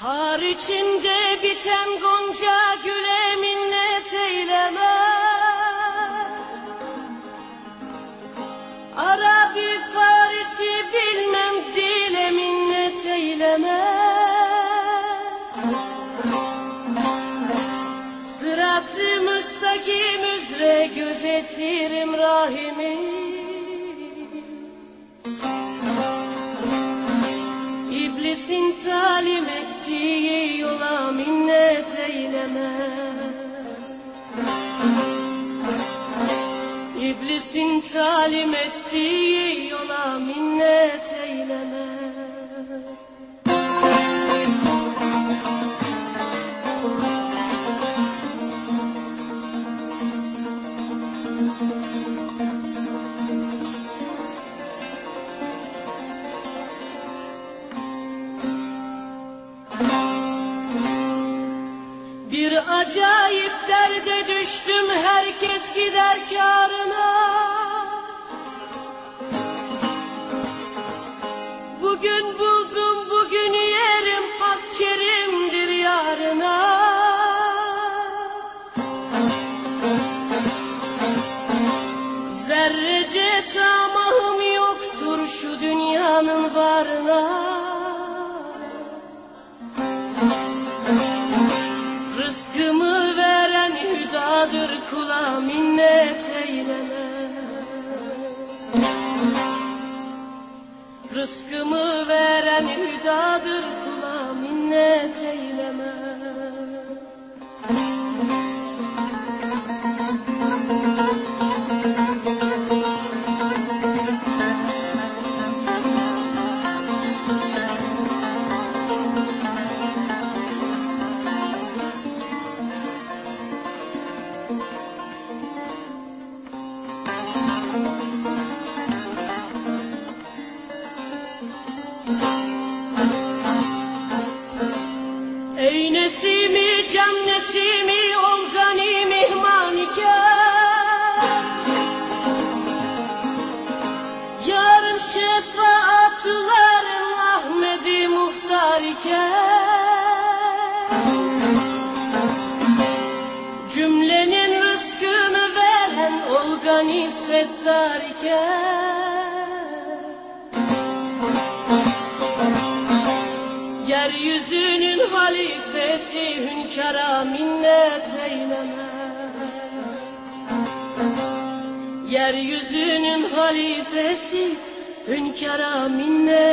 Har içinde biten gonca güle minnet eyleme. Arabi Farisi bilmem dile minnet eyleme. Sırat-ı müstakim üzere gözetirim rahimi İblisin talim ettiği yola minnet eyleme. İblisin talim ettiği yola minnet eyleme Bir acayip derde düştüm herkes gider kârına. Bugün buldum bugün yerim hak kerimdir yarına. Zerrece tamahım yoktur şu dünyanın varına kula minnet eyleme. Rızkımı veren hüdadır kula minnet eyleme Ey nesimi can nesimi ol gani mihmanikar Yarın şefaatların Ahmedi muhtar iken Cümlenin rızkını veren ol gani settar halifesi hünkâra minnet eyleme Yeryüzünün halifesi hünkâra minnet